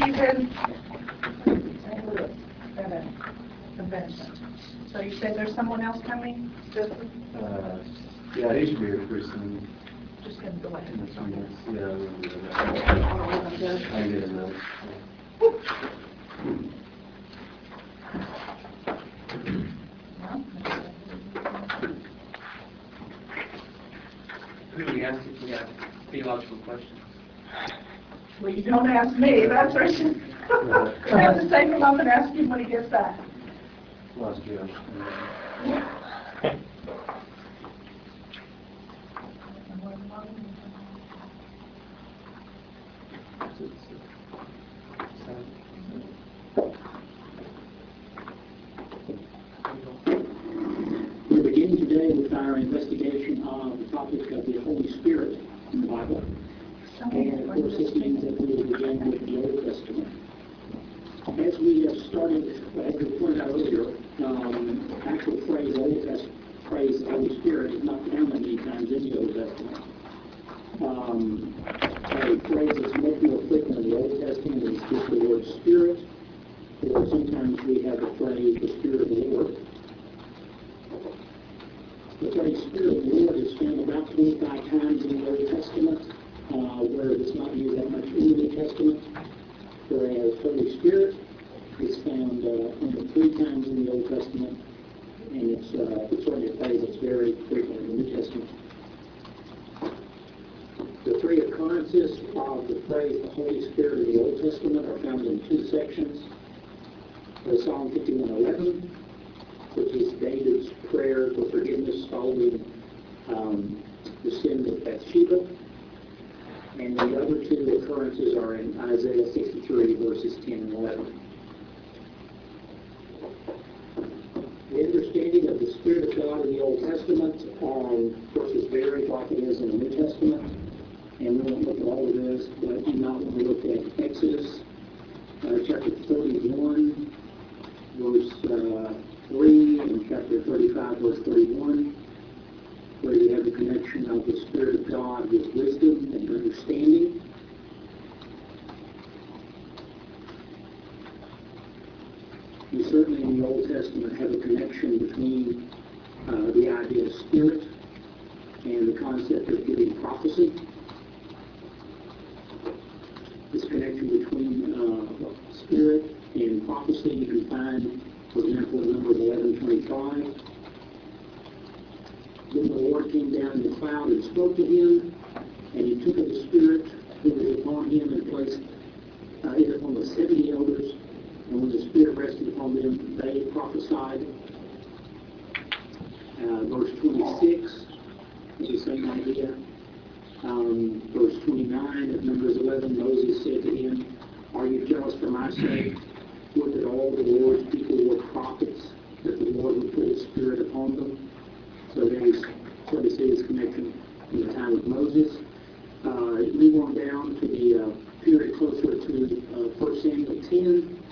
Stephen St. Louis at a convention. So you said there's someone else coming? Just, Uh, yeah, he should be here pretty soon. just gonna go ahead In a and few minutes. Yeah, we'll do that. I can get a note. No? Who do we ask if we have theological questions? Well, you don't ask me, that's for sure. I have to take him up and ask him when he gets back. Lost Josh. We're beginning today with our investigation of the topic of the Holy Spirit in the Bible. And of course, this means that we will begin with the Old Testament. As we have started, as we pointed out earlier, um, actual phrase Old Testament, phrase Holy Spirit is not found many times in the Old Testament. Um, phrase that's much more frequent in the Old Testament is just the word Spirit, or sometimes we have the phrase the Spirit of the Lord. The phrase Spirit of the Lord is found about 25 times in the Old Testament, where it's not used that much in the New Testament. Whereas Holy Spirit is found uh, only three times in the Old Testament, and it's, uh, it's certainly a phrase that's very frequent in the New Testament. The three occurrences of the phrase the Holy Spirit in the Old Testament are found in two sections. The Psalm 51:11, which is David's prayer for forgiveness following um, the sin of Bathsheba. And the other two occurrences are in Isaiah 63, verses 10 and 11. The understanding of the Spirit of God in the Old Testament, um, of course, is varied like it is in the New Testament. And we won't look at all of this, but might want to look at Exodus uh, chapter 31, verse uh, 3 and chapter 35, verse 31, where you have the connection of the Spirit of God with wisdom and understanding. You certainly in the Old Testament have a connection between uh, the idea of spirit and the concept of giving prophecy. This connection between uh, spirit and prophecy you can find for example, in Numbers 11:25. The Lord came down in the cloud and spoke to him, and he took of the Spirit who was upon him and placed uh, it upon the seventy elders. And when the Spirit rested upon them, they prophesied. Uh, verse 26 is the same idea. Um, verse 29 of Numbers 11, Moses said to him, Are you jealous for my sake? Would that all the Lord's people were prophets, that the Lord would put his spirit upon them. So there is, so we see this connection in the time of Moses. Uh, move on down to the uh, period closer to uh, 1 Samuel 10.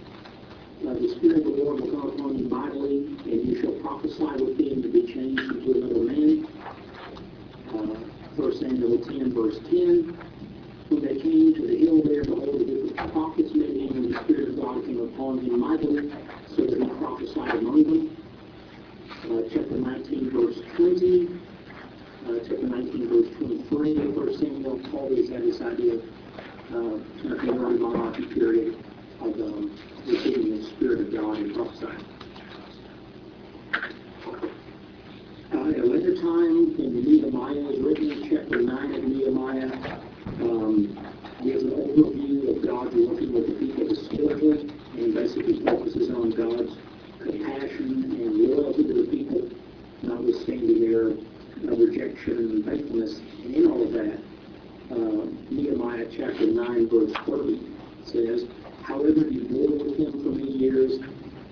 Uh, the Spirit of the Lord will come upon you mightily, and you shall prophesy with him to be changed into another man. Uh, 1 Samuel 10, verse 10. When they came to the hill there, behold, of prophets met him, and the Spirit of God came upon him mightily, so that he prophesied among them. Chapter 19, verse 20. Uh, chapter 19, verse 23 of 1 Samuel always had this idea of uh, the early monarchy period of um, receiving the Spirit of God and prophesying. Uh, at a later time, in Nehemiah is written, in chapter 9 of Nehemiah, um, gives an overview of God working with the people historically, and basically focuses on God's compassion and loyalty to the people, notwithstanding their uh, rejection and faithfulness. And in all of that, uh, Nehemiah chapter 9, verse 30 says, However, you bore with them for many years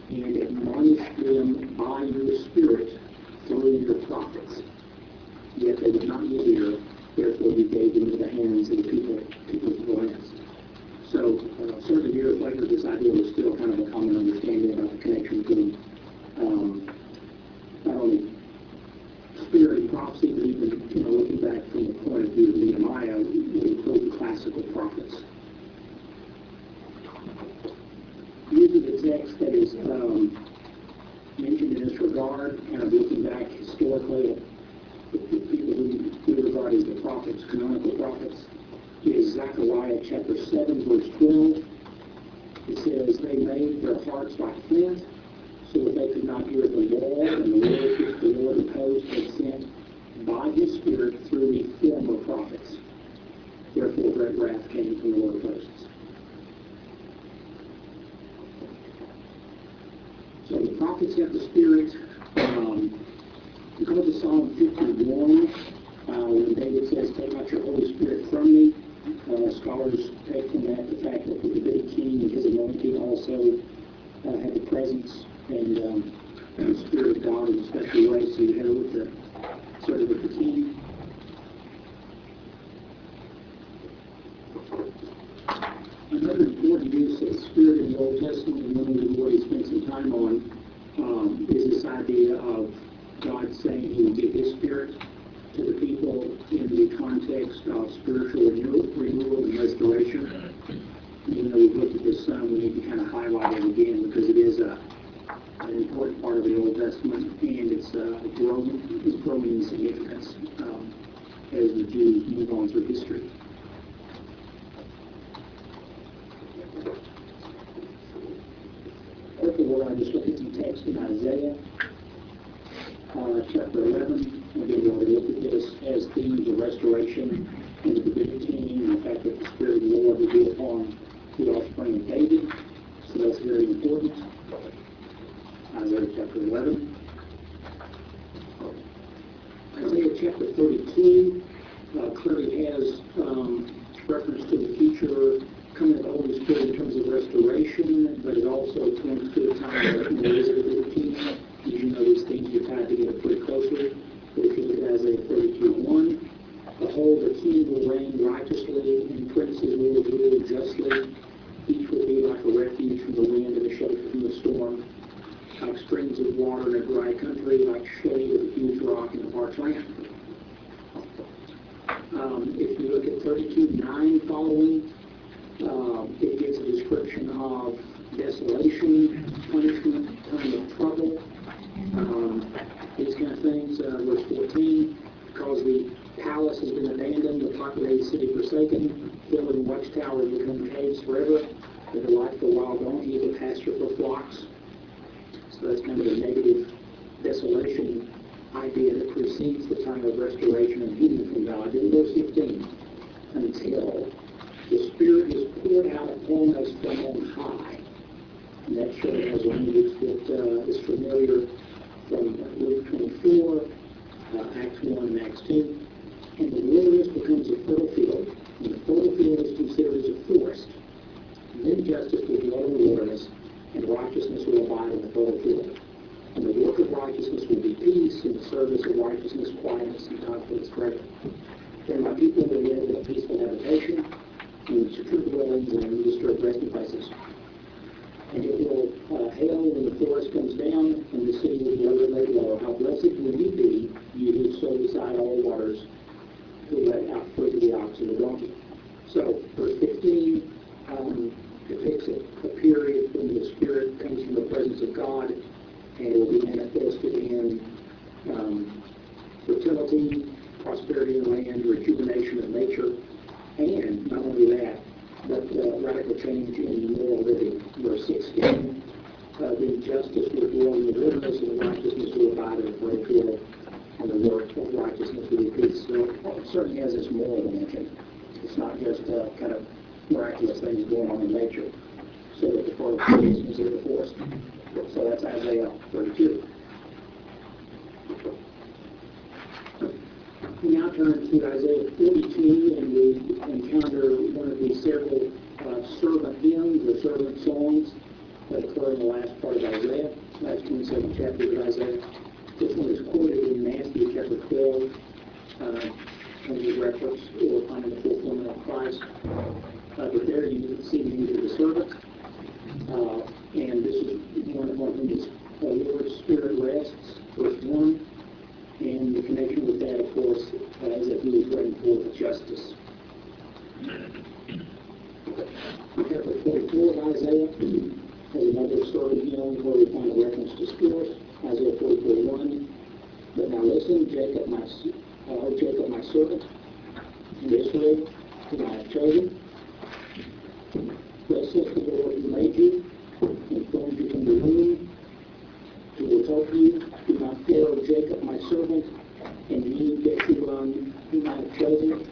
and admonished them by your Spirit through your prophets. Yet they would not hear, therefore you gave them into the hands of the people, people of the lands. So, uh, certainly years later, this idea was still kind of a common understanding about the connection between um, not only spirit and prophecy, but even, you know, looking back from the point of view of Nehemiah, we include the classical prophets. of the text that is, um, mentioned in this regard, kind of looking back historically, the the people who we regard as the prophets, canonical prophets, is Zechariah chapter seven, verse twelve. It says, "They made their hearts like flint, so that they could not hear the law and the words which the Lord of hosts had sent by his Spirit through the former prophets. Therefore great wrath came from the Lord of hosts." So the prophets have the Spirit, um, because of Psalm fifty-one, uh, when David says, "Take not your Holy Spirit from me," uh, scholars take from that the fact that the Davidic king and his anointing also uh, had the presence and um, the Spirit of God in a special way, so you had it with the, sort of with the king. Another important use of the Spirit in the Old Testament, and one we've already spent some time on, um, is this idea of God saying He will give His Spirit to the people in the context of spiritual renewal, renewal and restoration. Even though we've looked at this some, we need to kind of highlight it again because it is a, an important part of the Old Testament and it's uh, growing, it's growing in significance um, as the Jews move on through history. Therefore, we're going to just look at some text in Isaiah uh, chapter 11. Again, we already looked at this as themes of restoration and the divinity and the fact that the Spirit of the Lord will be upon the offspring of David. So that's very important. Isaiah chapter 11. Isaiah chapter 32 uh, clearly has um, reference to the future coming of the Holy in terms of restoration, but it also points to a time a divinity. As you know, these things are tied together pretty closely. But if you look at Isaiah 32, 1, Behold, the king will reign righteously, and princes will rule justly. Each will be like a refuge from the wind and a shelter from the storm, like streams of water in a dry country, like shade of a huge rock in a parched land. Um, if you look at 32, 9 following, um, it gives a description of desolation, punishment, time of trouble, um, these kind of things. Uh, verse 14, because the palace has been abandoned, the populated city forsaken, hill and watchtower become caves forever, the delight for wild donkey, the pasture for flocks. So that's kind of a negative desolation idea that precedes the time of restoration and healing from God. In verse 15, until the Spirit is poured out us from on high. And that surely has language that uh, is familiar from Luke 24, uh, Acts 1, and Acts 2. And the wilderness becomes a fertile field, and the fertile field is considered as a forest. And then justice will dwell in the wilderness, and righteousness will abide in the fertile field. And the work of righteousness will be peace, and the service of righteousness quietness and confidence forever. Then my people will live in a peaceful habitation, in secure dwellings and undisturbed resting places. And it will uh, hail when the forest comes down, and the city will be overlaid low. How blessed will you be, you who sow beside all waters, who let out of the ox and the donkey. So, verse 15 um, depicts a, a period when the Spirit comes from the presence of God, and it will be manifested in um, fertility, prosperity in the land, rejuvenation of nature, and not only that, but uh, radical change in moral living. Verse 16, uh, then justice will dwell in the wilderness, and righteousness will abide in the field, and the work of righteousness will be peace. So it certainly has this moral dimension. It's not just uh, kind of miraculous things going on in nature. So that the fertile field is considered a forest. So that's Isaiah 32. Now turn to Isaiah 42, and we encounter one of the several uh, servant hymns or servant songs that occur in the last part of Isaiah, last 27 chapters of Isaiah. This one is quoted in Matthew chapter 12, uh, you reference or finding the fulfillment of Christ. Uh, but there you see the need of the servant. Uh, and this is one of whom the Lord's Spirit rests, verse 1. And the connection with that, of course, uh, is that he was bringing forth justice. Chapter 44 of Isaiah. There's another story hymn where we find a reference to spirit, Isaiah forty-four one. But now listen, Jacob, my, uh, Jacob, my servant, and Israel, whom I have chosen. Thus says the Lord who made you, and formed you from the womb. Will help you, do not O Jacob, my servant, and you, Jeshurun, whom I have chosen.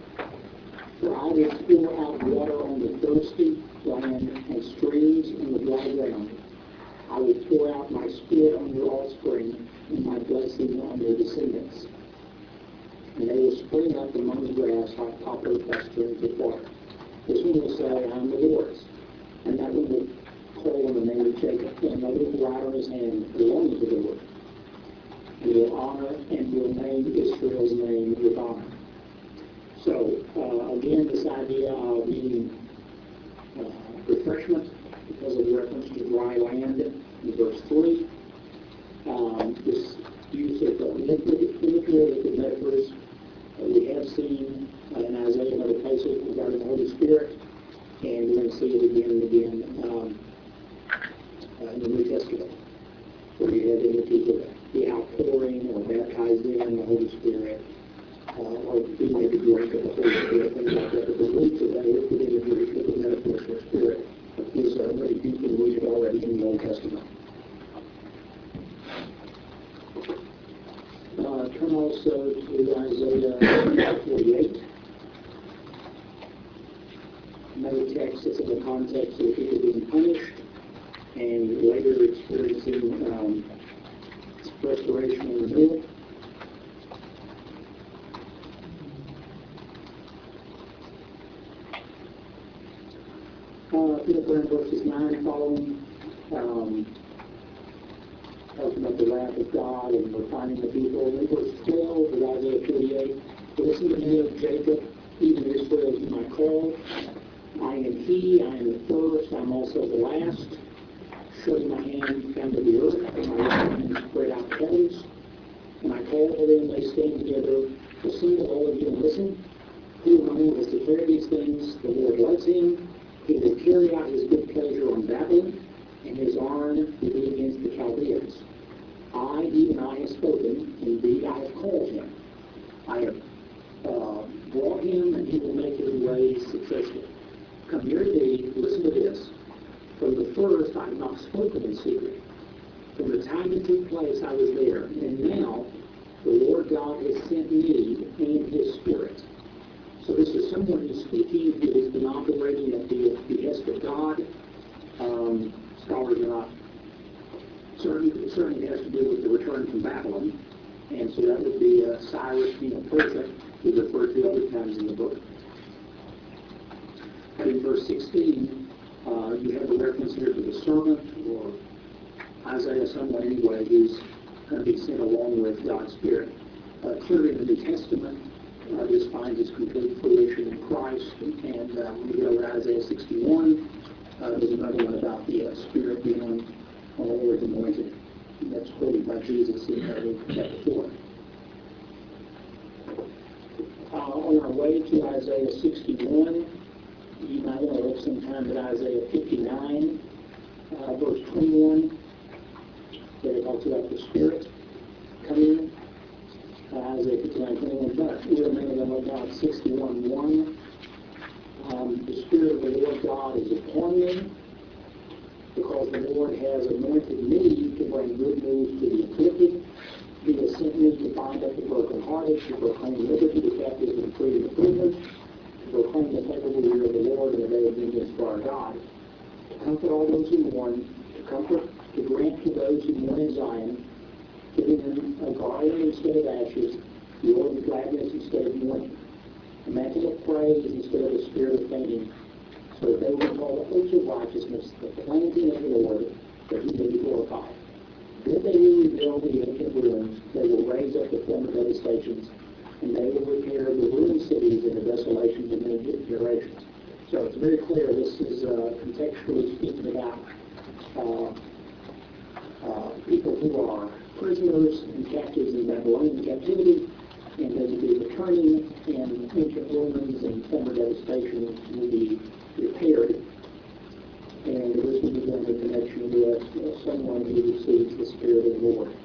For I will pour out water on the thirsty land and streams in the dry ground. I will pour out my spirit on your offspring and my blessing on your descendants. And they will spring up among the grass like poplar clustering with water. This one will say, I am the Lord's. And that one will on the name of Jacob, and another will write on his hand belonging to the Lord. Will honor and will name Israel's name with honor. So, uh, again, this idea of needing uh, refreshment because of the reference to dry land in verse 3. Um, this use of the liquid, imagery, liquid metaphors uh, we have seen uh, in Isaiah and other places regarding the Holy Spirit, and we're going to see it again and again um, uh, in the New Testament, where you have images of the outpouring or baptizing in the Holy Spirit, uh, or being able to drink of the Holy Spirit, things like that. But the roots of that liquid imagery, liquid metaphors for Spirit is uh, very deeply rooted already in the Old Testament. Uh, turn also to Isaiah 48. Another text that's in the context of people being punished and later experiencing um, restoration and renewal. Uh, if you verses 9 following, um, talking about the wrath of God and refining the people. And verse 12 of Isaiah 48, listen to me, O Jacob, even Israel whom I call. I am he, I am the first, I am also the last. Shutting my hand down the earth, and my hand spread out the heavens. And I call to they stand together. Listen to all of you and listen. He Who has declared these things? The Lord loves him. He will carry out his good pleasure on Babylon, and his arm will be against the Chaldeans. I, even I, have spoken, indeed I have called him. I have uh, brought him, and he will make his way successful. Come near to thee, listen to this. From the first I have not spoken in secret. From the time it took place, I was there. And now, the Lord God has sent me and his Spirit. So this is someone who's speaking, who has been operating at the behest of God. Um, scholars are not certain, certainly has to do with the return from Babylon. And so that would be uh, Cyrus, king of Persia, who's referred to other times in the book. And in verse 16, uh, you have a reference here to the servant, or Isaiah, someone anyway, who's going to be sent along with God's Spirit. Uh, clearly in the New Testament, uh, this finds its complete fruition in Christ. And uh, when you to Isaiah 61, uh, there's another one about the uh, Spirit being on, the Lord's anointed. And that's quoted by Jesus in uh, Luke chapter 4. Uh, on our way to Isaiah 61, you might want to look sometime at Isaiah 59, uh, verse 21, where it talks about the Spirit coming. Uh, Isaiah 59, 21, but we remember them about 61, 1. Um, the Spirit of the Lord God is upon me, because the Lord has anointed me to bring good news to the afflicted. He has sent me to bind up the brokenhearted, to proclaim liberty to captives and freedom to prisoners, proclaim the favorable year of the Lord and the day of vengeance for our God, to comfort all those who mourn, to comfort, to grant to those who mourn in Zion, giving them a garland instead of ashes, the oil of gladness instead of mourning, a mantle of praise instead of a spirit of fainting, so that they will call the oaks of righteousness, the planting of the Lord, that he may be glorified. Then they will rebuild the ancient ruins, they will raise up the former devastations, and they will repair the ruined cities and the desolations of many generations. So it's very clear, this is uh, contextually speaking about uh, uh, people who are prisoners and captives in Babylonian captivity, and they will be returning, and ancient ruins and former devastation will be repaired. And this will be done in connection with uh, someone who receives the Spirit of the Lord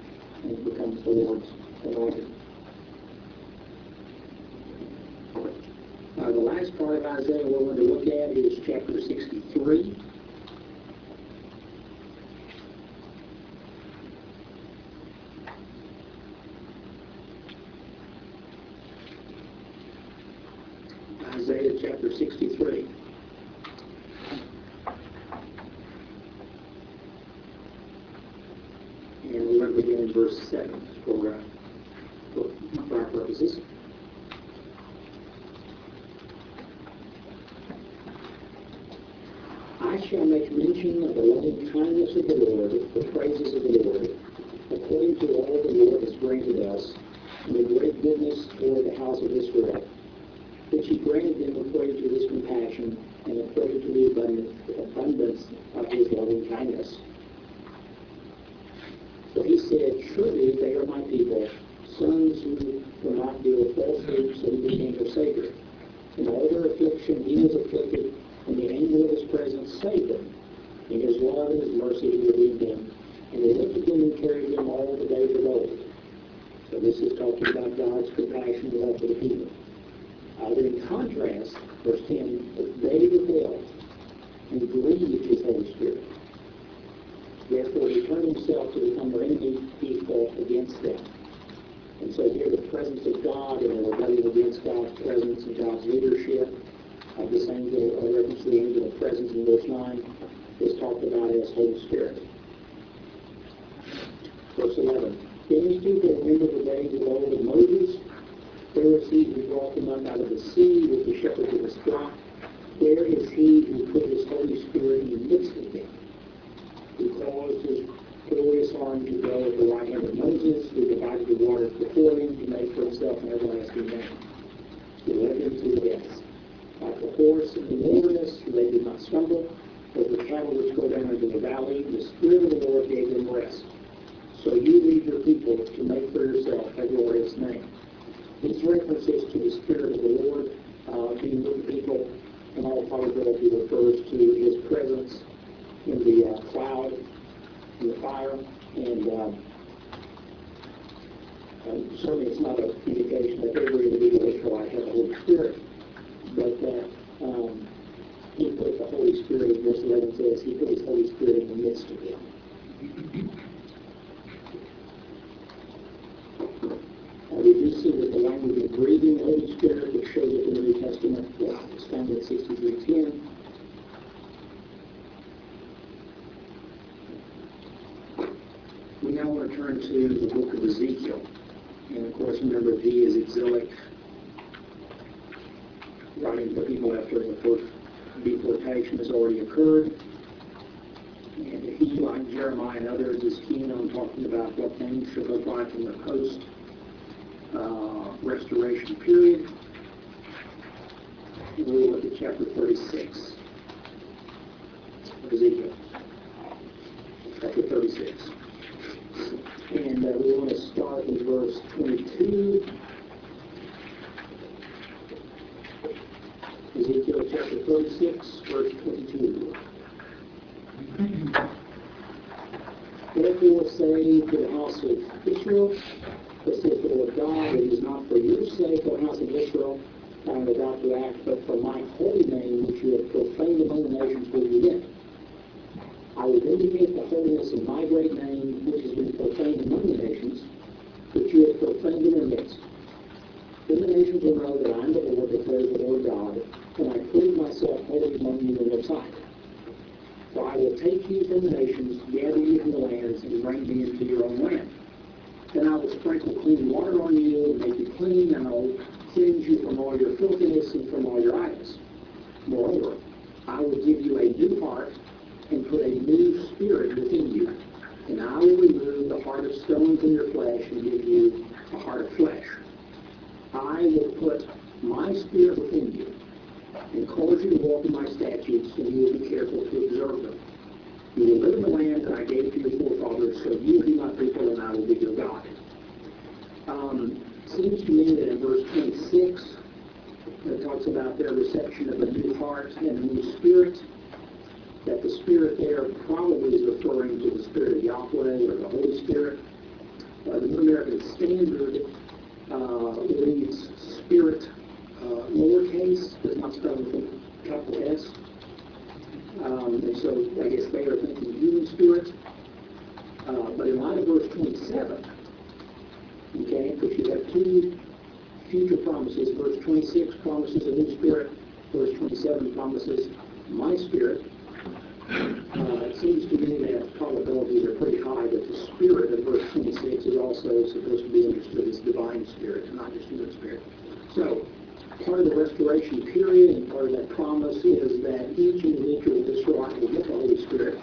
and becomes the Lord's anointed. Uh, the last part of Isaiah we're going to look at is chapter 63. Isaiah chapter 63. And we're going to begin in verse 7 for, uh, for for our purposes. I shall make mention of the loving kindness of the Lord, the praises of the Lord, according to all the Lord has granted us, and the great goodness toward the house of Israel, which he granted them according to his compassion and according to the abundance, abundance of his loving kindness. For he said, Surely they are my people, sons who will not deal with falsehood, so he became their Savior. In all their affliction he was afflicted, and the angel of his presence saved them. In his love and his mercy he redeemed them, and he lifted them and carried them all the days of old. So this is talking about God's compassion and love for the people. Uh, then in contrast, verse 10, but they rebelled and grieved his Holy Spirit. Therefore he turned himself to become their enemy, he fought against them. And so here the presence of God and a rebellion against God's presence and God's leadership of this angel, uh, reference to the angel of presence in verse 9, is talked about as Holy Spirit. Verse 11, Then these people remember the days of old of Moses, Pharisees who brought them up out of the sea with the shepherds of his flock. Where is he who put his Holy Spirit in the midst of them? Who caused his glorious arm to go at the right hand of Moses, who divided the waters before him, to make for himself an everlasting name. He led them through the depths. Like a horse in the wilderness, they did not stumble, but the cattle which go down into the valley, the Spirit of the Lord gave them rest. So you lead your people to make for yourself a glorious name. These references to the Spirit of the Lord uh, being with the people, in all probability refers to His presence in the uh, cloud, the fire, and um, certainly it's not an indication that every individual Israelite has the Holy Spirit, but that um, He put the Holy Spirit, in verse 11 says, He put His Holy Spirit in the midst of them. Uh, we do see that the language of the Holy Spirit, which shows up in the New Testament, uh, is found in 6310. We now want to turn to the book of Ezekiel. And of course, remember, he is exilic, writing for people after the deportation has already occurred. And he, like Jeremiah and others, is keen on talking about what things should look like in the post uh, restoration period. We'll look at chapter 36 of Ezekiel. Chapter 36. Uh, we want to start in verse 22. Ezekiel chapter 36, verse 22. Therefore say to the house of Israel, Thus saith the Lord God, it is not for your sake, O house of Israel, I am about to act, but for my holy name, which you have profaned among the nations will you yet. I will vindicate the holiness of my great name, which has been profaned among the nations, which you have profaned in their midst. Then the nations will know that I am the Lord, declares the Lord God, and I prove myself holy among you in their sight. For I will take you from the nations, gather you from the lands, and bring you into your own land. Then I will sprinkle clean water on you and make you clean, and I will cleanse you from all your filthiness and from all your idols. Moreover, I will give you a new heart and put a new spirit within you. And I will remove the heart of stone from your flesh and give you a heart of flesh. I will put my spirit within you and cause you to walk in my statutes, and you will be careful to observe them. You will live in the land that I gave to your forefathers, so you will be my people, and I will be your God. Um, seems to me that in verse 26, it talks about their reception of a new heart and a new spirit. that the Spirit there probably is referring to the Spirit of Yahweh or the Holy Spirit. Uh, the New American Standard uh, reads Spirit uh, lowercase, does not spell with a capital S. Um, and so I guess they are thinking human spirit. Uh, but in light of verse 27, okay, because you have two future promises. Verse 26 promises a new spirit. Verse 27 promises my spirit. Uh, it seems to me that probabilities are pretty high that the spirit of verse 26 is also supposed to be understood as divine spirit, not just human spirit. So, part of the restoration period and part of that promise is that each individual rock will get the Holy Spirit.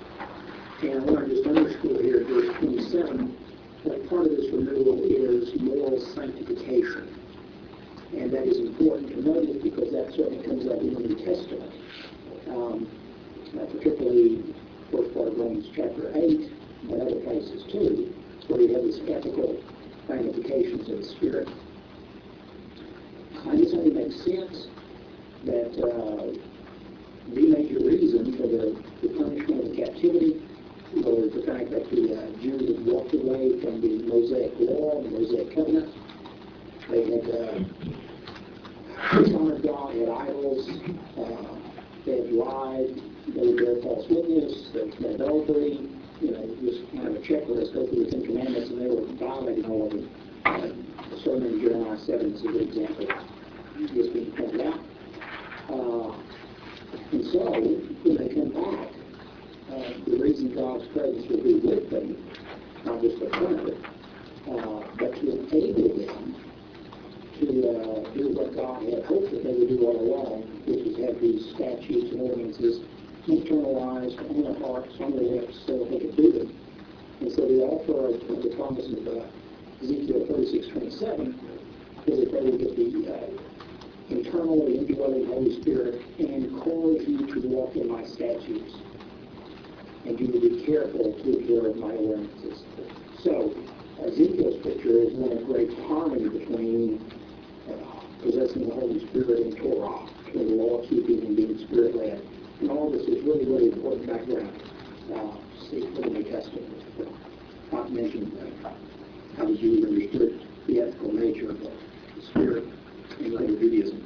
And I want to just underscore here verse 27 that part of this renewal is moral sanctification. And that is important to notice because that certainly comes up in the New Testament. Um, uh, particularly first part of Romans chapter 8 and other places too, where you have this ethical ramifications of the Spirit. And this only makes sense that uh, the major reason for the, the punishment of the captivity was the fact that the uh, Jews had walked away from the Mosaic law, the Mosaic covenant. They had uh, dishonored God, had idols, uh, they had lied, they would bear false witness, they commit adultery, you know, just kind of a checklist, go through the Ten Commandments, and they were violating all of them. The sermon in Jeremiah 7 is a good example this being pointed out. Uh, and so, when they come back, uh, the reason God's presence will be with them, not just of it, uh, but to enable them to uh, do what God had hoped that they would do all along, which is have these statutes and ordinances internalized on their hearts, on their lips, so that they could do them. And so the offer of, the promise of uh, Ezekiel 36, 27 is that they would get the uh, internal and indwelling Holy Spirit and cause you to walk in my statutes. And you will be careful to observe my ordinances. So, Ezekiel's picture is one of great harmony between uh, possessing the Holy Spirit and Torah, between law keeping and being spirit led. And all this is really, really important background. Uh, see for the New Testament. Not to mention uh, how the Jews understood the ethical nature of the Spirit in later Judaism.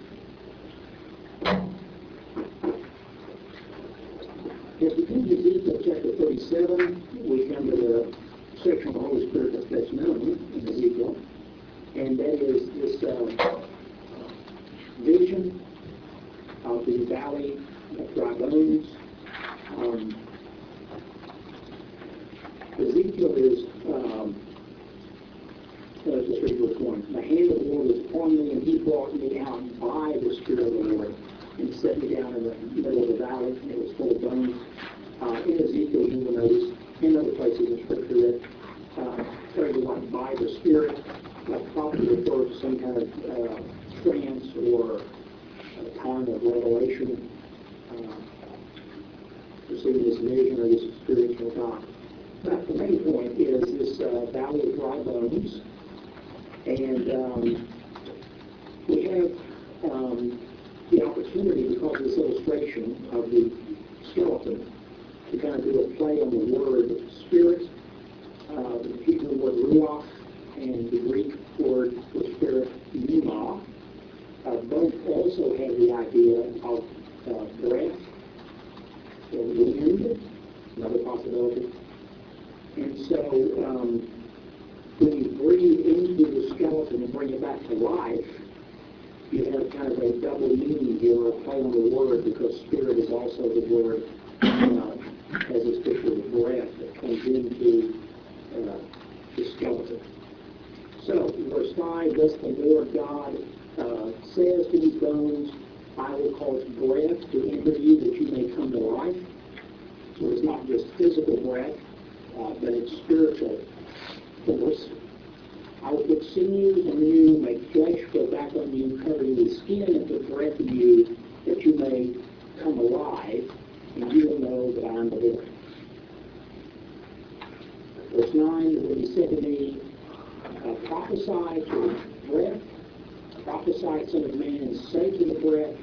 As we come to Ezekiel chapter 37, we come to the section of the Holy Spirit best known in Ezekiel, and that is this uh, vision of the valley of dry bones. Um, Ezekiel is, um, let's just read verse 1. The hand of the Lord was upon me, and he brought me out by the Spirit of the Lord, and set me down in the middle of the valley, and it was full of bones. Uh, in Ezekiel, you will notice, in other places in Scripture, that uh, like by the Spirit uh, probably refer to some kind of uh, trance or a time of revelation, uh, receiving this vision or this experience from God. But the main point is this uh, valley of dry bones, and um, we have um, the opportunity, because of this illustration of the skeleton, to kind of do a play on the word spirit, uh, the Hebrew word ruach, and the Greek word for spirit, pneuma. Uh, both also have the idea of uh, breath, or wind, another possibility. And so, um, when you breathe into the skeleton and bring it back to life, you have kind of a double meaning here, a play on the word, because spirit is also the word, uh, as this picture of breath that comes into uh, the skeleton. So, verse 5, thus the Lord God uh, says to these bones, I will cause breath to enter you that you may come to life. So it's not just physical breath, uh, but it's spiritual force. I will put sinews on you, make flesh grow back on you, cover you with skin, and put breath in you, that you may come alive, and you will know that I am the Lord. Verse 9, when he said to me, uh, prophesy to the breath, prophesy, son of man, and say to the breath,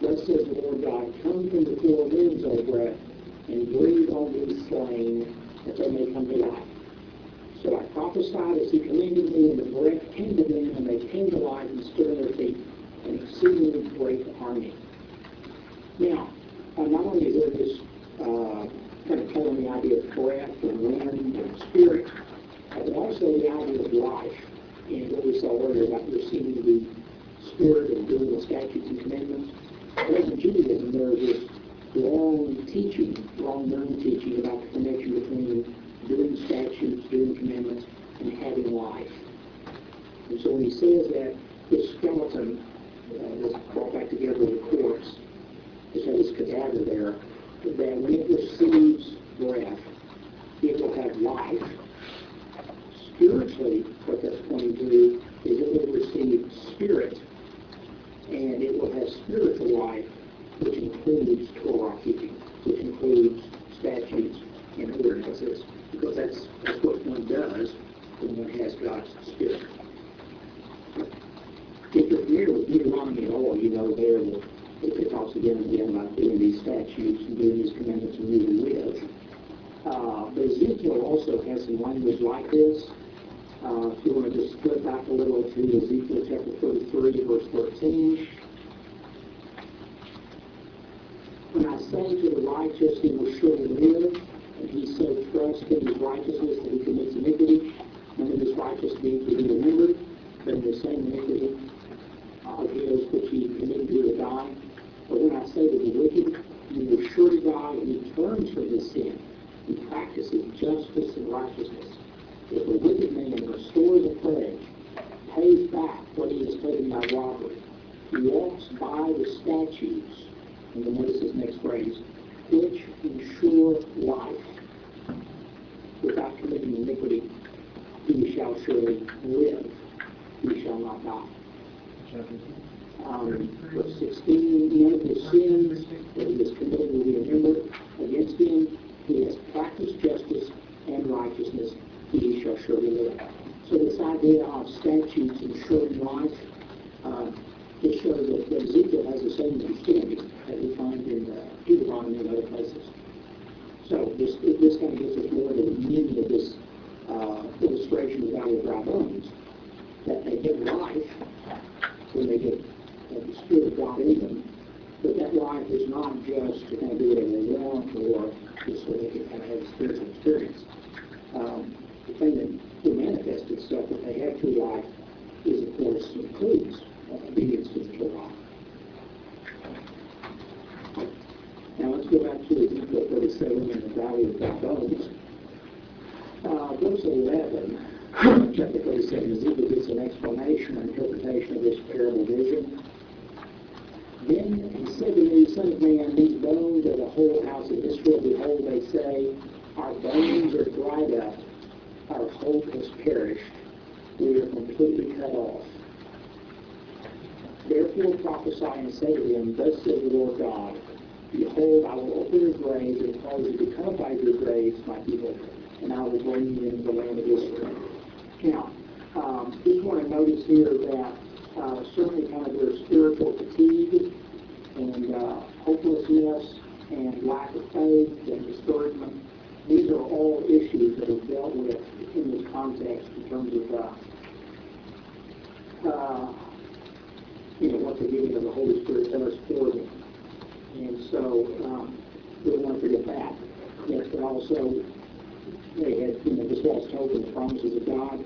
Thus says the Lord God, come from the four winds, O breath, and breathe on these slain, that they may come to life. So I prophesied as he commanded me, and the breath came to them, and they came to life and stood on their feet, an exceedingly great army. Now, uh, not only is there this uh, kind of pulling the idea of breath and wind and spirit, but also the idea of life. And what we saw earlier about receiving the spirit and doing the statutes and commandments. But in Judaism, there is this long teaching, long known teaching about the connection between doing statutes, doing commandments, and having life. And so when he says that this skeleton uh, was brought back together with a corpse, had this cadaver there, that when it receives breath, it will have life. Spiritually, what that's pointing to is it will receive spirit, and it will have spiritual life, which includes Torah keeping, which includes statutes and ordinances, because that's, that's what one does when one has God's spirit. If you're familiar with Deuteronomy at all, you know there that it talks again and again about doing these statutes and doing these commandments and moving with. Uh, but Ezekiel also has some language like this. Uh, if you want to just flip back a little to Ezekiel chapter 33, verse 13. When I say to the righteous, he will surely live, and he so trusts in his righteousness that he commits iniquity, and of his righteous will be remembered, in the same iniquity uh, of his which he committed will die. But when I say to the wicked, he will surely die, and he turns from his sin, he practices justice and righteousness. If a wicked man restores a pledge, pays back what he has taken by robbery, he walks by the statutes, and then notice his next phrase, which ensure life. Without committing iniquity, he shall surely live. He shall not die. Um, verse 16, none of his sins that he has committed will be remembered against him. He has practiced justice and righteousness. He shall surely live. So this idea of statutes ensuring life, uh, it shows that that Ezekiel has the same understanding that we find in uh, Deuteronomy and other places. So this, this kind of gives us more of the meaning of this uh, illustration of the Valley of Dry Bones, that they get life when they get uh, the Spirit of God in them, but that life is not just to kind of do whatever they want or just so they can kind of have a spiritual experience. Um, the thing that will manifest itself that they have true life is, of course, includes uh, obedience to the Torah. Go back to Ezekiel 37 in the Valley of Dry Bones. Uh, verse 11, chapter 37, Ezekiel gives an explanation and interpretation of this parable vision. Then he said to me, Son of man, these bones are the whole house of Israel. Behold, they say, Our bones are dried up, our hope has perished, we are completely cut off. Therefore prophesy and say to them, Thus says the Lord God, Behold, I will open your graves and cause you to come out of your graves, my people, and I will bring you into the land of Israel. Now, um, just want to notice here that uh, certainly kind of their spiritual fatigue and uh, hopelessness and lack of faith and discouragement, these are all issues that are dealt with in this context in terms of uh, uh, you know, what the giving of the Holy Spirit does for them. And so, um, we want to forget that. Yes, but also, they had, you know, this in the promises of God.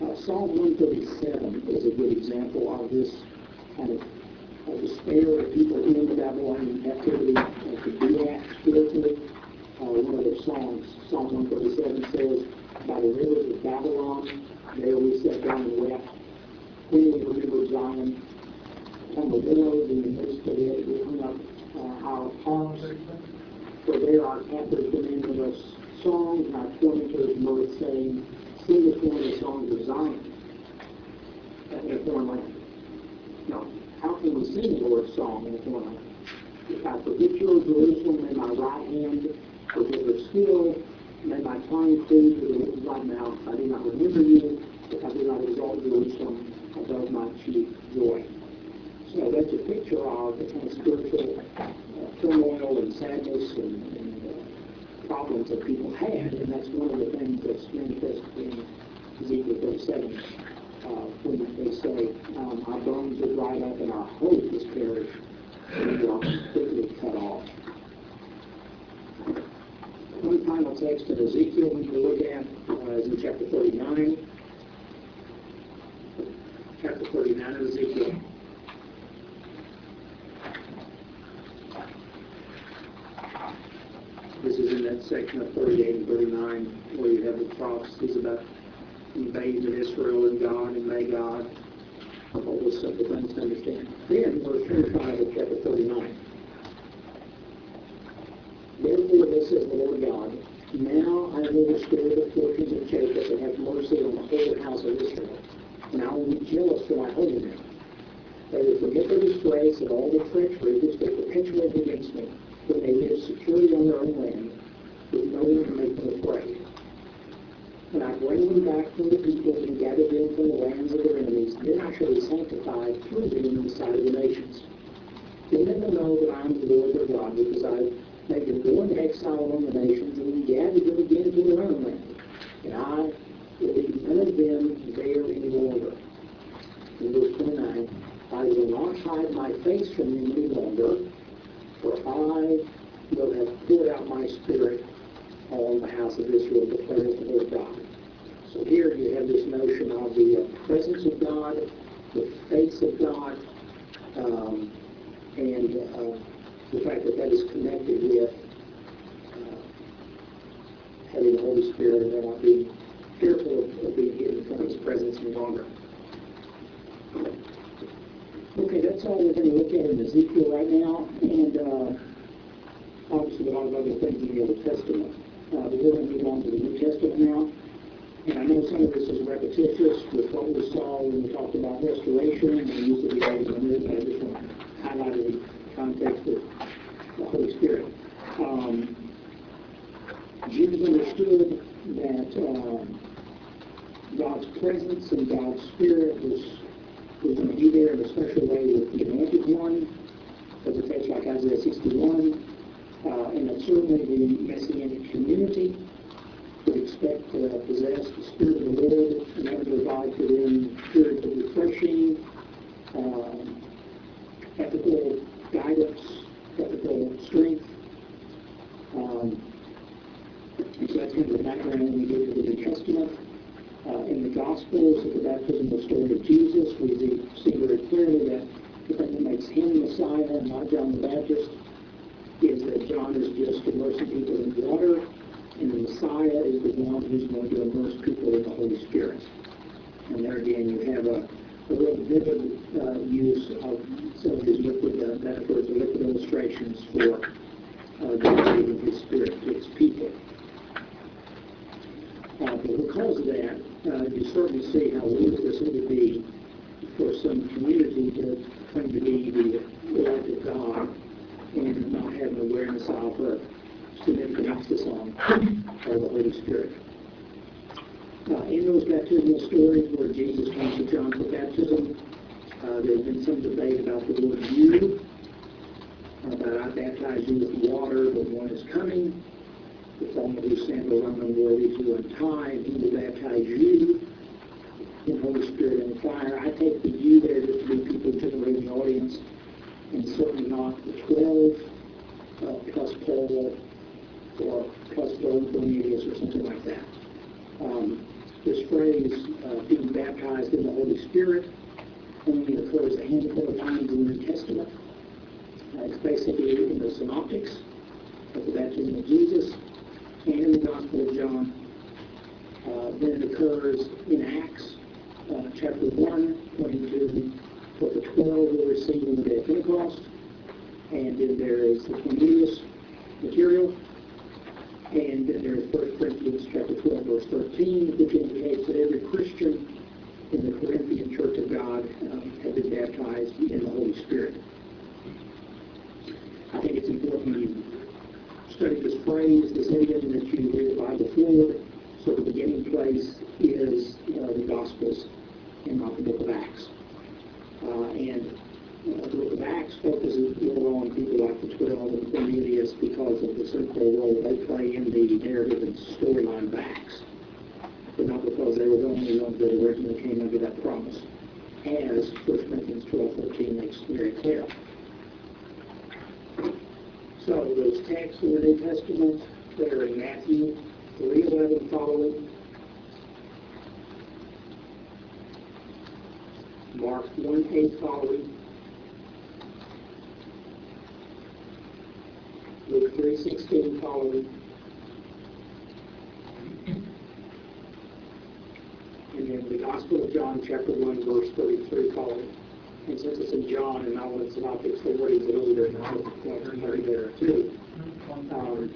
Uh, Psalm 137 is a good example of this kind of uh, despair of people in the Babylonian captivity uh, to do that spiritually. Uh, one of their songs, Psalm 137 says, By the rivers of Babylon, there we sat down and wept. When we remembered Zion, on the willows in the midst of it, we hung up our palms. For there our captors demanded us songs, and our tormentors mirth, saying, Sing us one of the songs of Zion. In a foreign land. No, how can we sing the Lord's song in a foreign land? If I forget you, O Jerusalem, may my right hand forget her skill, may my tongue cleave to the lips of my mouth. I do not remember you, if I do not exalt Jerusalem above my chief joy. So that's a picture of the kind of spiritual uh, turmoil and sadness and, and uh, problems that people had, and that's one of the things that's manifested in Ezekiel thirty-seven, uh, when they say, um, our bones are dried up and our hope is perished, and we are completely cut off. One final text in Ezekiel we can look at uh, is in chapter thirty-nine. Chapter thirty-nine of Ezekiel. This is in that section of thirty-eight and thirty-nine where you have the prophecies about invading Israel and Gog and Magog, all those simple things to understand. Then, verse twenty-five of chapter thirty-nine. Therefore, this is the Lord God, now I will restore the fortunes of Jacob and have mercy on the whole house of Israel, and I will be jealous for my holy name. I will forget the disgrace and all the treachery which they perpetuate against me, when they live securely on their own land, with no one to make them afraid. When I bring them back from the people and gather them from the lands of their enemies, then I shall be sanctified through them in the sight of the nations. Then they will know that I am the Lord their God, because I made them go into exile among the nations, and gathered them again to their own land. And I will leave none of them there any longer. In verse 29, I will not hide my face from them some of these liquid uh, metaphors or liquid illustrations for uh, God giving His Spirit to His people. Uh, but because of that, uh, you certainly see how ludicrous it would be for some community to claim to be the elect of God and not have an awareness of or significant emphasis on or the Holy Spirit. Uh, in those baptismal stories where Jesus comes to John for baptism, uh, there's been some debate about the word you, about I baptize you with water, but one is coming. It's only whose sandals I'm unworthy to untie, and he will baptize you in Holy Spirit and fire. I take the you there just to be people generally in the audience, and certainly not the twelve, uh, plus Paul, or plus Brother Cornelius, or something like that. Um, this phrase, uh, being baptized in the Holy Spirit, only occurs a handful of times in the New Testament. Uh, it's basically in the Synoptics of the baptism of Jesus and in the Gospel of John. Uh, then it occurs in Acts, uh, chapter 1, pointing to what the 12 will receive on the day of Pentecost. And then there is the Cornelius material. And then there is 1 Corinthians chapter 12, verse 13, which indicates that every Christian in the Corinthian Church of God um, had been baptized in the Holy Spirit. I think it's important when you study this phrase, this idiom, that you read the Bible forward. So the beginning place is uh, the Gospels and not the book of Acts. Uh, and uh, the book of Acts focuses more on people like the twelve and Cornelius because of the central role they in the narrative and storyline of Acts. But not because they were the only ones that originally came under that promise, as 1 Corinthians twelve thirteen makes very clear. So those texts in the New Testament, they're in Matthew three eleven following, Mark one eight following, Luke three sixteen following, and then the Gospel of John, chapter one, verse thirty-three called And since it's in John and all its synoptics, the wording's a little different, I'll point thirty there too. Um,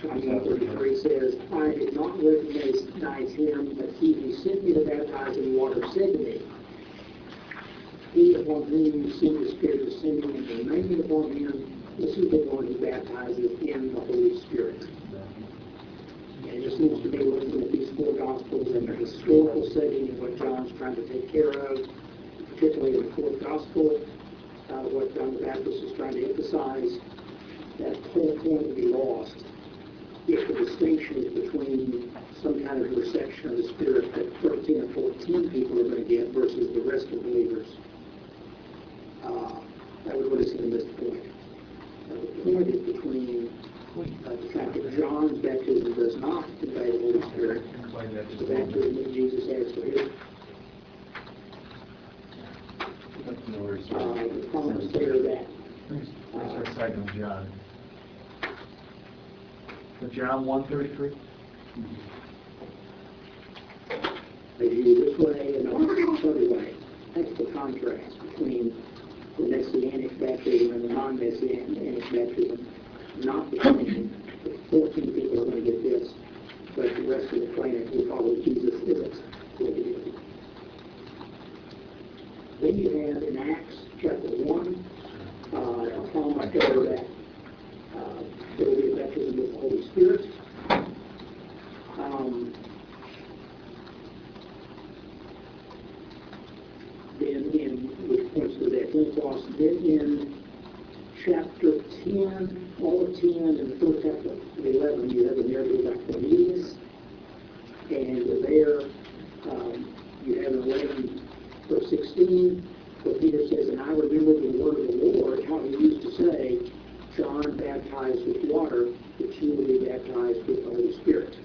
John one thirty-three says, I did not recognize him, but he who sent me to baptize in water said to me, He upon whom you see the Spirit descending and remaining upon him, this is the one who baptizes in the Holy Spirit. It just needs to be looking at these four Gospels and their historical setting and what John's trying to take care of, particularly in the fourth Gospel, uh, what John the Baptist is trying to emphasize, that whole point would be lost if the distinction is between some kind of reception of the Spirit that 13 or 14 people are going to get versus the rest of believers. Uh, that would put us in missed point. Uh, the point is between the fact that John's baptism does not convey the Holy Spirit, the baptism that Jesus has for worries. uh, the promise there that Please, please start citing John. So John one thirty-three? they do this way and other way. That's the contrast between the messianic baptism and the non-messianic baptism. Not the 14 people are going to get this, but the rest of the planet who follow Jesus get it. Then you have in Acts chapter 1, uh, promise there that uh, there will be a baptism with the Holy Spirit. Um, then in, which points to that Pentecost, then in chapter ten, all of ten, and the first half of eleven, you have a narrative about Cornelius. And there, um, you have in eleven, verse sixteen, where Peter says, And I remember the word of the Lord, how he used to say, John baptized with water, but you will be baptized with the Holy Spirit.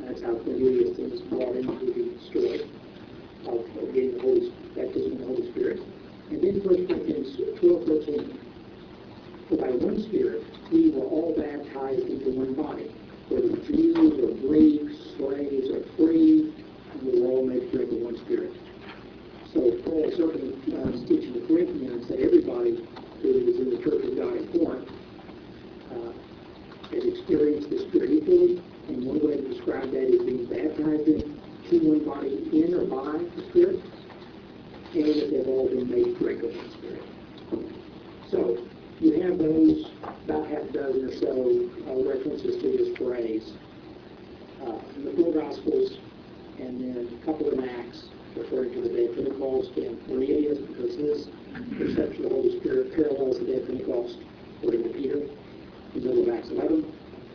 That's how Cornelius is brought into the story of of getting the Holy, baptism in the Holy Spirit. And then First Corinthians twelve thirteen. For by one Spirit we were all baptized into one body, whether Jews or Greeks, slaves or free, and we were all made to drink of one Spirit. So Paul certainly uh, is teaching the Corinthians that everybody who is in the Church of God in Corinth uh, has experienced the Spirit equally, and one way to describe that is being baptized into one body in or by the Spirit, and that they've all been made drink of the Spirit. So you have those about half a dozen or so uh, references to this phrase uh, in the four Gospels, and then a couple in Acts referring to the day of Pentecost and Cornelius because his perception of the Holy Spirit parallels the day of Pentecost, according to Peter, in the middle of Acts 11,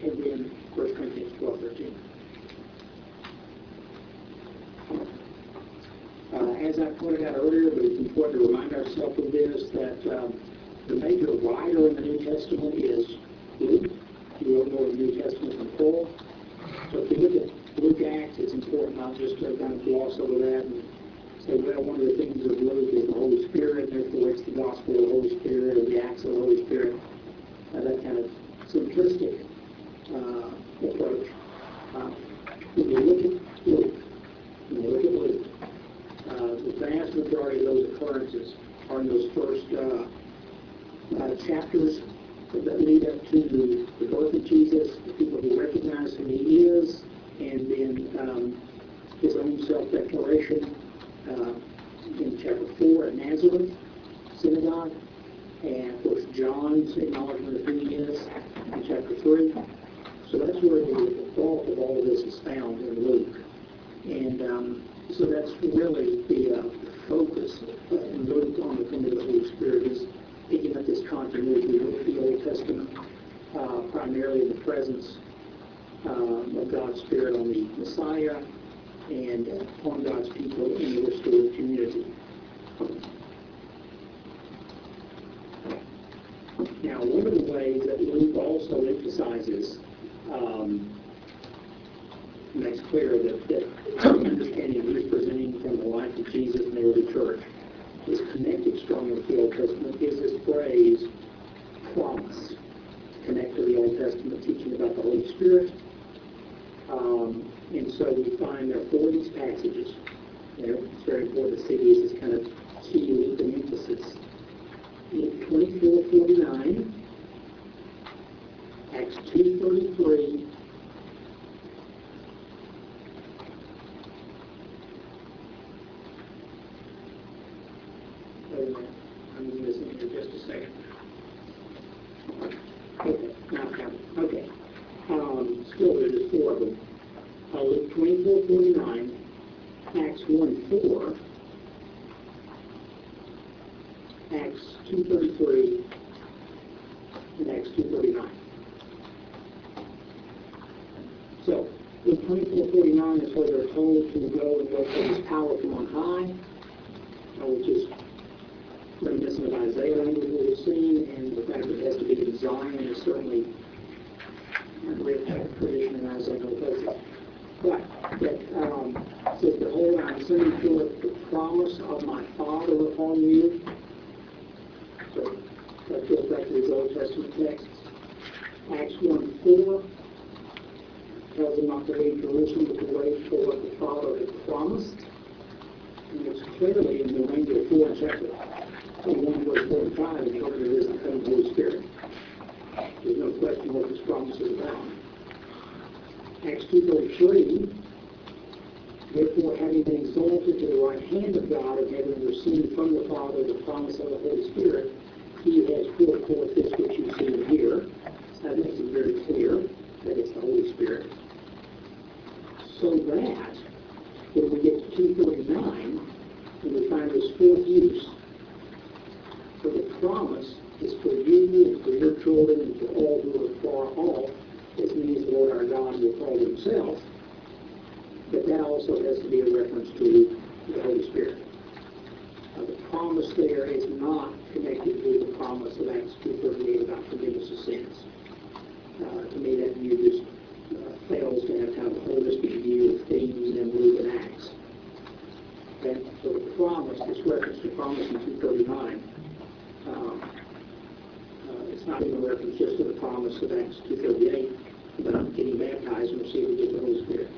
and then 1 Corinthians 12, 13. Uh, as I pointed out earlier, but it's important to remind ourselves of this, that um, the major writer in the New Testament is Luke. He wrote more of the New Testament than Paul. So if you look at Luke Acts, it's important not just to kind of gloss over that and well, one of the things is the Holy Spirit, and therefore it's the gospel of the Holy Spirit or the acts of the Holy Spirit. Uh, that kind of simplistic uh, approach. Uh, when you look at Luke, when you look at Luke, uh, the vast majority of those occurrences are in those first uh, uh, chapters that lead up to the, the birth of Jesus, the people who recognize who he is, and then um, his own self-declaration uh, in chapter 4 at Nazareth synagogue, and of course John's acknowledgement of who he is in chapter 3. So that's where the, the bulk of all of this is found in Luke. And um, So that's really the uh, focus in Luke on the coming of the Holy Spirit is picking up this continuity with the Old Testament, uh, primarily the presence um, of God's Spirit on the Messiah and uh, on God's people in the restored community. Now, one of the ways that Luke also emphasizes, um, makes clear that, that understanding he's presenting from the life of Jesus in the early church is connected strongly with the Old Testament is this phrase, promise. Connect to the Old Testament teaching about the Holy Spirit. Um, and so we find there are four of these passages. It's very important to see these as kind of key Luke emphasis. Luke 24, 49, Acts 2, 33, Wait a minute, I'm gonna listen here just a second. Okay, now, now, okay. Um, still, there's four of them. Uh, Luke 24, 49, Acts 1, 4, Acts 2.33, and Acts 2.39. So, in 24.49 is where they're told to go and look for this power from on high, uh, which is reminiscent of Isaiah language we've seen, and the fact that it has to be in Zion is certainly a great tradition in Isaiah places. But, that, um, says, Behold, I am sending forth the promise of my Father upon you. So, that goes back to these Old Testament texts. Acts 1 4 tells them not to leave Jerusalem, but to wait for what the Father had promised. And it's clearly in the remainder of 4 and chapter 21, verse 45, interpreted as the coming Holy Spirit. There's no question what this promise is about. Acts 2.33, Therefore, having been exalted to the right hand of God and having received from the Father the promise of the Holy Spirit, he has poured forth this which you see here. So that makes it very clear that it's the Holy Spirit. So that, when we get to 239 and we find this fourth use, for the promise is for you and for your children and for all who are far off, this means the Lord our God will call himself, but that also has to be a reference to the Holy Spirit. Uh, the promise there is not connected to the promise of Acts 2.38 about forgiveness of sins. Uh, to me, that view just fails to have of a holistic view of themes in Luke and Acts. Okay, so the promise, this reference to promise in 239, um, uh, it's not even a reference just to the promise of Acts 238, but I'm getting baptized and receiving the Holy Spirit.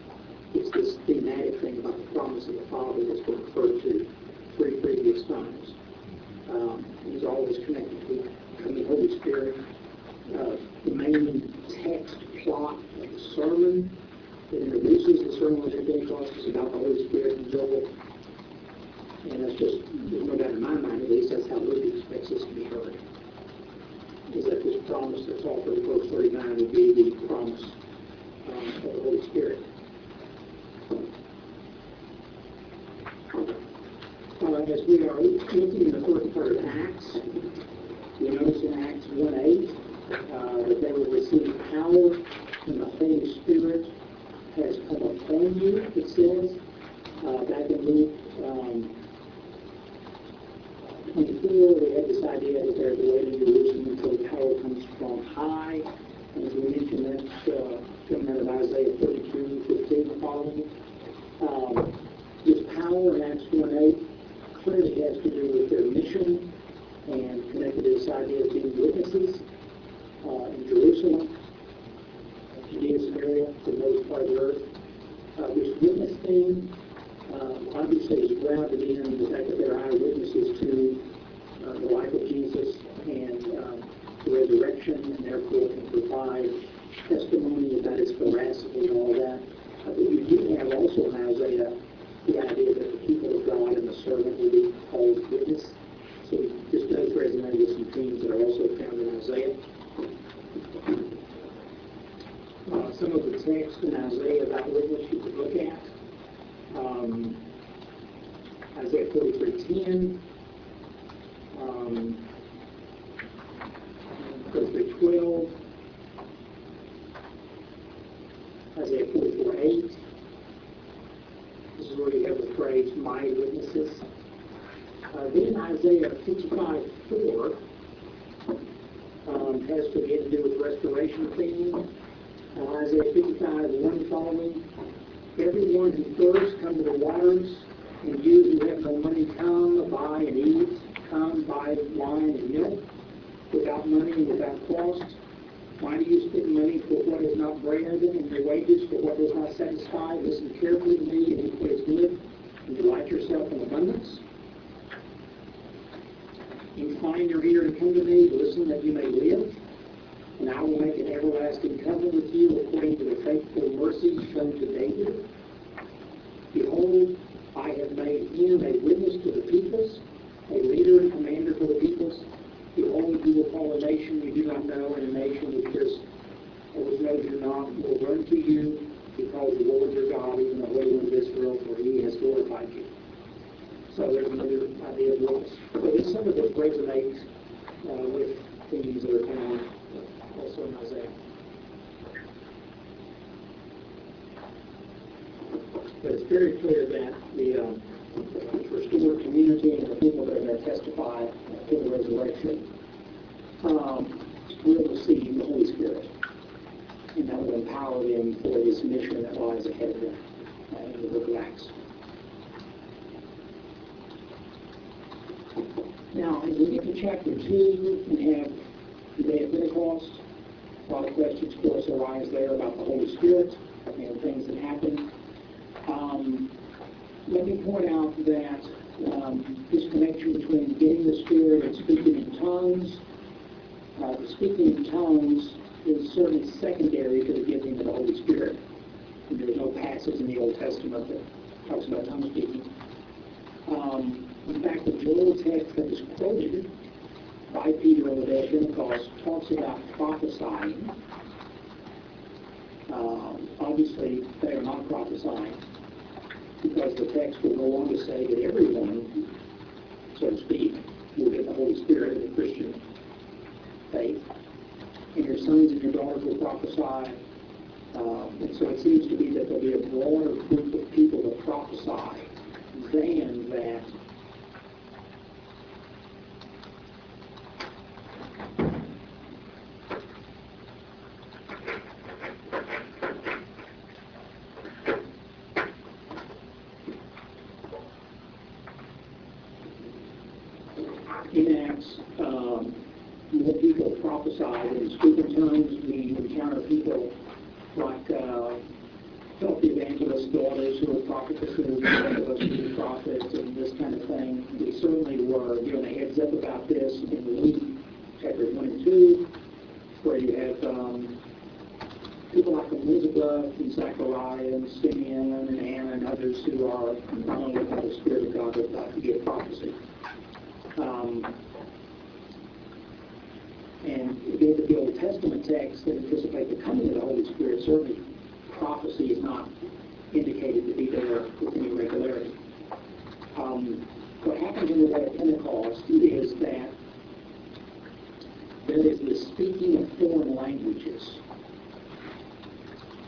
It's this thematic thing about the promise of the Father that's been referred to three previous times. Um, he's always connected to the Holy Spirit. Uh, the main text plot sermon that introduces the sermon on Pentecost is about the Holy Spirit and Joel. And that's just, there's no doubt in my mind, at least, that's how Luke expects this to be heard. Is that this promise that's offered in verse 39 would be the promise um, of the Holy Spirit. Uh, as we are looking in the first part of Acts, we notice in Acts 1 8 uh, that they will receive power when the Holy Spirit has come upon you, it says. Uh, back in Luke um, 24, they had this idea that they're waiting in Jerusalem until power comes from high. And as we mentioned, that's uh, coming out of Isaiah 32, 15 and following. Um, this power in Acts 1 8 clearly has to do with their because the Lord your God, even the Holy One of Israel, for he has glorified you. So there's another idea of loss. But some of it resonates uh, with things that are found also in Isaiah. But it's very clear that the um, restored community and the people that are going to testify to the resurrection um, will receive the Holy Spirit. And that will empower them for this mission that lies ahead of them in the book. Now, as we get to chapter 2 and have the day of Pentecost, a lot of questions, of course, arise there about the Holy Spirit and things that happen. Um, let me point out that um, this connection between getting the Spirit and speaking in tongues, uh, the speaking in tongues is certainly secondary to the giving of the Holy Spirit. And there's no passage in the Old Testament that talks about tongue speaking. Um, in fact, the Joel text that is quoted by Peter on the day of Pentecost talks about prophesying. Um, obviously, they are not prophesying because the text will go on to say that everyone, so to speak, will get the Holy Spirit in the Christian faith. And your sons and your daughters will prophesy. Um, and so it seems to be that there'll be a broader group of people that prophesy than that in Acts, um, more people prophesied and speak in tongues. We encounter people like uh, healthy evangelist daughters who are prophetesses, evangelists who are prophets, and this kind of thing. We certainly were given a heads up about this in the Luke chapters 1 and 2, where you have um, people like Elizabeth and Zechariah and Simeon and Anna and others who are not only by the Spirit of God, but who give prophecy. Um, at the Old Testament texts that anticipate the coming of the Holy Spirit, certainly prophecy is not indicated to be there with any regularity. Um, what happens in the day of Pentecost is that there is the speaking of foreign languages.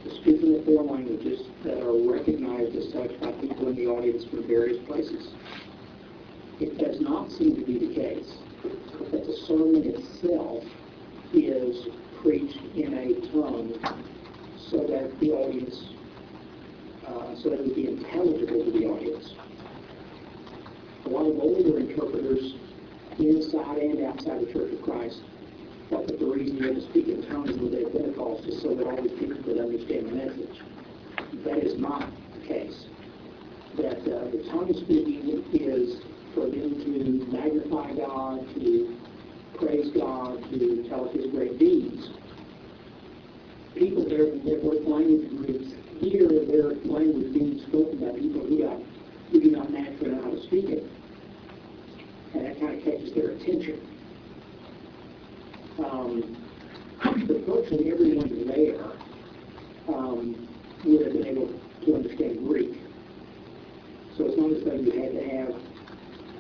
The speaking of foreign languages that are recognized as such by people in the audience from various places. It does not seem to be the case that the sermon itself is preached in a tongue so that the audience, uh, so that it would be intelligible to the audience. A lot of older interpreters, inside and outside the Church of Christ, thought that the reason you had to speak in tongues on the day of Pentecost is so that all these people could understand the message. That is not the case. That uh, the tongue speaking is for them to magnify God, to praise God, to tell His great deeds. People there in different language groups hear their language being spoken by people who, are, who do not naturally know how to speak it. And that kind of catches their attention. Um, but virtually everyone there um, would have been able to understand Greek. So it's not as though you had to have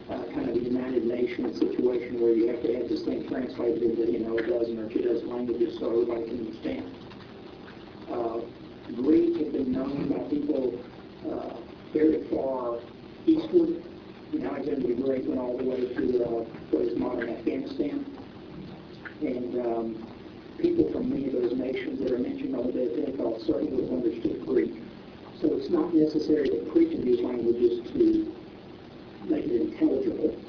uh, kind of a United Nations situation where you have to have this thing translated into, you know, a dozen or two dozen languages so everybody can understand. Uh, Greek had been known by people uh, very far eastward. Alexander the Great went all the way to uh, what is modern Afghanistan. And um, people from many of those nations that are mentioned on the Pentecost certainly would have understood Greek. So it's not necessary to preach in these languages to make it intelligible.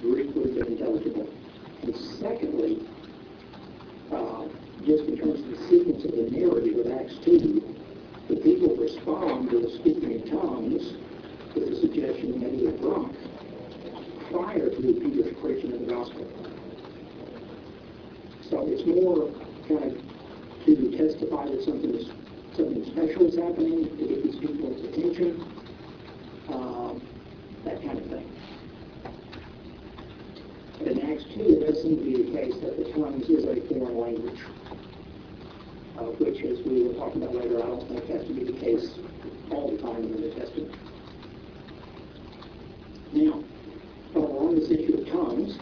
Greek would intelligible. And secondly, uh, just in terms of the sequence of the narrative of Acts 2, the people respond to the speaking in tongues with the suggestion that he were drunk prior to Peter's preaching of the gospel. So it's more kind of to testify that something is, something special is happening, to get these people's attention, um, that kind of thing. In Acts 2, it does seem to be the case that the tongues is a foreign language, uh, which, as we will talk about later, I don't think has to be the case all the time in the New Testament. Now, on this issue of tongues,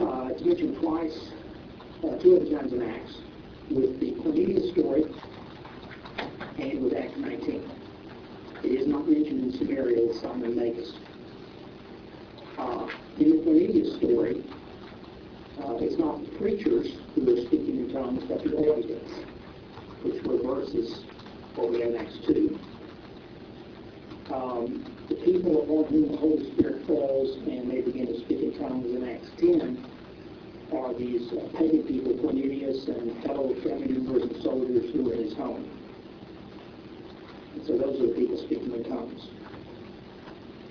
uh, it's mentioned twice, uh, two other times in Acts, with the Cornelius story and with Acts 19. It is not mentioned in Samaria with Simon Magus. Uh, in the Cornelius story, uh, it's not the preachers who are speaking in tongues, but the audience, which reverses what we have in Acts 2. Um, the people upon whom the Holy Spirit falls and they begin to speak in tongues in Acts 10 are these uh, pagan people, Cornelius and fellow family members and soldiers who were in his home. And so those are the people speaking in tongues.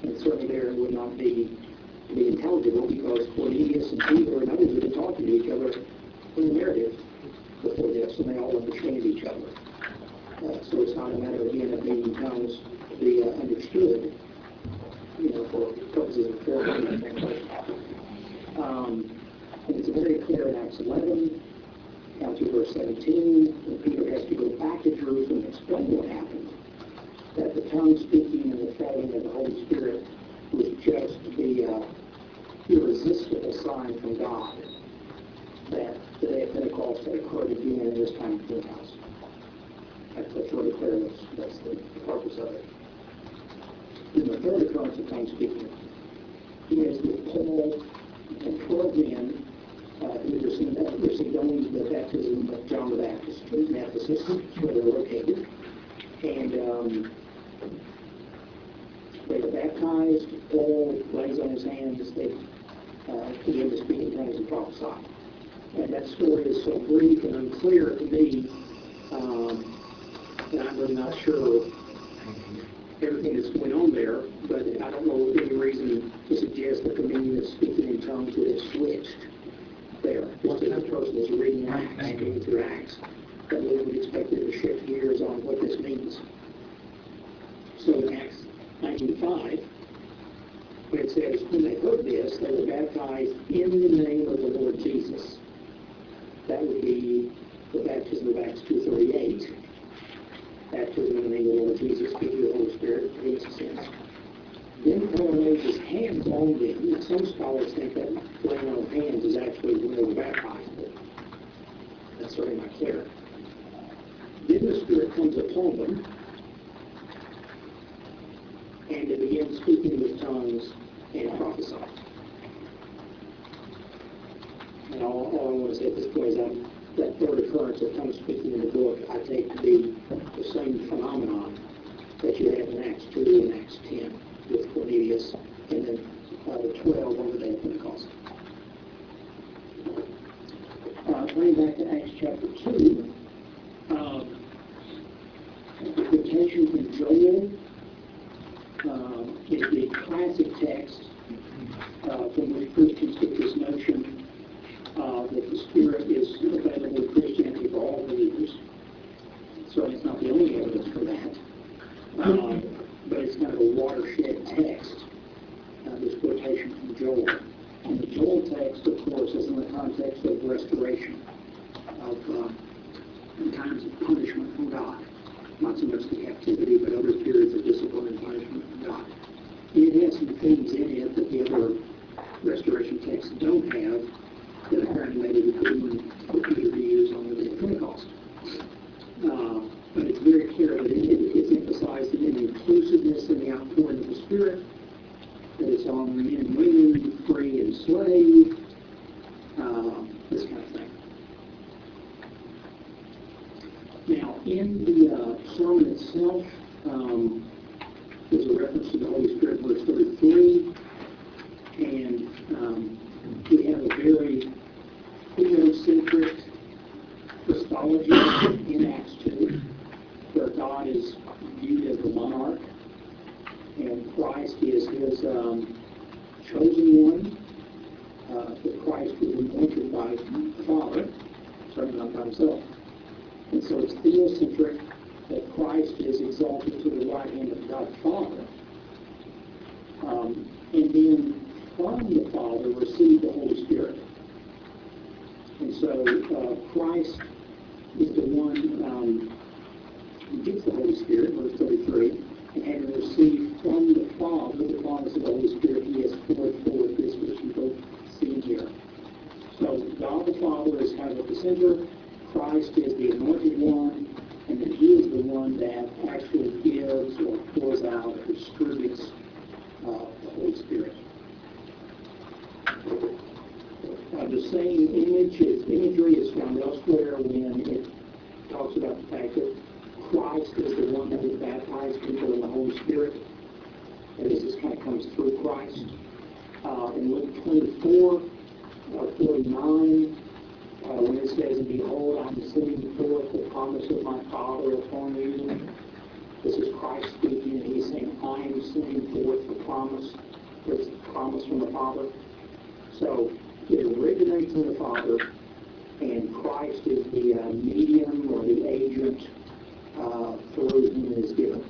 And certainly there would not be to be intelligible because Cornelius and Peter and others have been talking to each other in the narrative before this, and they all understand each other. Uh, so it's not a matter of being in tongues to be uh, understood, you know, for purposes of prayer. Um, and it's very clear in Acts 11, down to verse 17, when Peter has to go back to Jerusalem and explain what happened, that the tongue speaking and the falling of the Holy Spirit was just the uh, irresistible sign from God that the day of Pentecost had occurred again in this time of Pentecost. That's, that's really clear. That's, that's the purpose of it. In the third occurrence of tongue speaking, is with Paul 12 men uh, who received, received only the baptism of John the Baptist in Ephesus, where they're located. And um, they were baptized. Paul lays on his hands. They uh, begin to speak in tongues and prophesy. And that story is so brief and unclear to me um, that I'm really not sure everything that's going on there, but I don't know of any reason to suggest that the meaning of speaking in tongues would have switched there. Just as a person is reading Acts, going through Acts, that we would expect it to shift gears on what this means. So in Acts 19.5, when it says, when they heard this, they were baptized in the name of the Lord Jesus. That would be the baptism of Acts 2.38. Baptism in the name of the Lord Jesus, speaking the Holy Spirit, of sins. Then Paul lays his hands on them. Some scholars think that laying on of hands is actually when they were baptized, but that's certainly not clear. Then the Spirit comes upon them, and to begin speaking with tongues and prophesying. And all, all I want to say at this point is that that third occurrence of tongue speaking in the book, I take to be the same phenomenon that you have in Acts 2 and Acts 10 with Cornelius, and then uh, the 12 on the day of Pentecost. Uh, turning back to Acts chapter 2, um, the quotation from Joel uh, is the classic text uh, from which Christians get this notion uh, that the Spirit is available in Christianity for all believers. Certainly, it's not the only evidence for that, uh, but it's kind of a watershed text, uh, this quotation from Joel. And the Joel text, of course, is in the context of restoration, of uh, times of punishment from God. Not so much the captivity, but other periods of discipline and punishment God. It has some things in it that the other restoration texts don't have, that apparently we couldn't, could reuse on the day of Pentecost. Uh, But it's very clear that it, it- it's emphasized in the inclusiveness and the outpouring of the Spirit, that it's on men and women, free and slave, uh, this kind of thing. Now, in the uh, sermon itself, um, there's a reference to the Holy Spirit, verse 33, and um, we have a very theocentric Christology in Acts 2, where God is viewed as the monarch, and Christ is his um, chosen one, uh, that Christ was anointed by the Father, certainly not by himself. And so it's theocentric that Christ is exalted to the right hand of God the Father. Um, and then from the Father received the Holy Spirit. And so uh, Christ is the one um, who gets the Holy Spirit, verse 33, and having received from the Father the promise of the Holy Spirit, he has poured forth this which you both see here. So God the Father is kind of at the center, Christ is the anointed one, and then he is the one that actually gives or pours out or distributes uh, the Holy Spirit. Uh, the same image, is, imagery is found elsewhere when it talks about the fact that Christ is the one that would baptize people in the Holy Spirit. And this just kind of comes through Christ. Uh, in Luke 24, uh, 49, uh, when it says, And behold, I'm sending forth the promise of my Father upon you. This is Christ speaking, and he's saying, I am sending forth the promise. It's the promise from the Father. So it originates in the Father, and Christ is the uh, medium or the agent uh, it is given.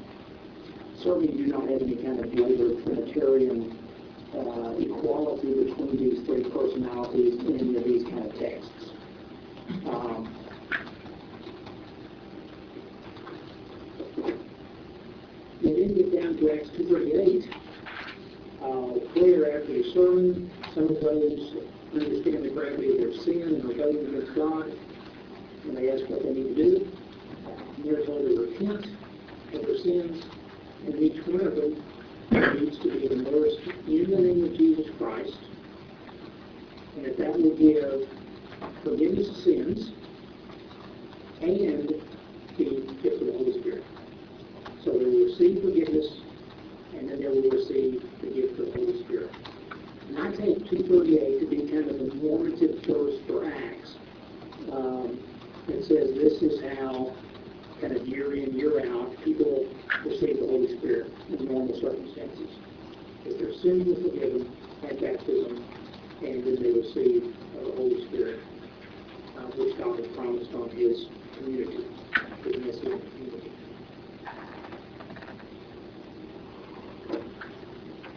Certainly you do not have any kind of later Trinitarian uh, equality between these three personalities in any of these kind of texts. Um, then get down to Acts 238, uh, where after the sermon, some of those understand the gravity of their sin and rebellion against God, and they ask what they need to do. They're told to repent of their sins, and each one of them needs to be immersed in the name of Jesus Christ, and that that will give forgiveness of sins and the gift of the Holy Spirit. So they will receive forgiveness, and then they will receive the gift of the Holy Spirit. And I take 238 to be kind of the normative verse for Acts. Um, it says this is how, kind of year in, year out, people receive the Holy Spirit in normal circumstances. If their sins were forgiven at baptism, and then they receive uh, the Holy Spirit, uh, which God has promised on His community.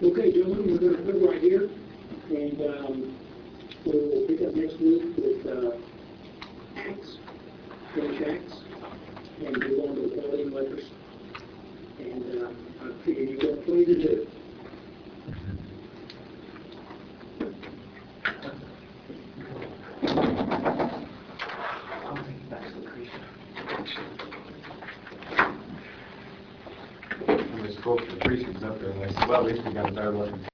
Okay, gentlemen, we're going to put right here, and um, we'll pick up next week with uh, Acts, finish Acts, and move on to the Pauline letters. And uh, I figure you've got plenty to do. When we spoke to the was up there, and they said, well, at least we got a third one.